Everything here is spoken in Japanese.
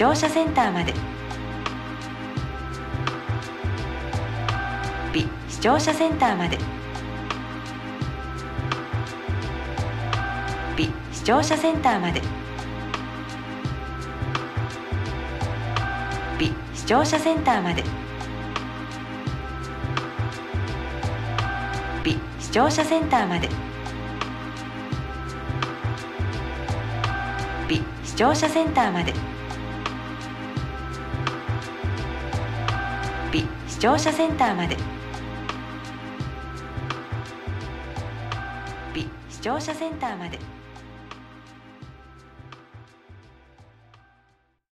視聴者センターまで。ピ視聴者センターまで。ピ視聴者センターまで。ピ視聴者センターまで。ピ視聴者センターまで。ピ視聴者センターまで。ピ視聴者センターまで。ピ視聴者センターまで。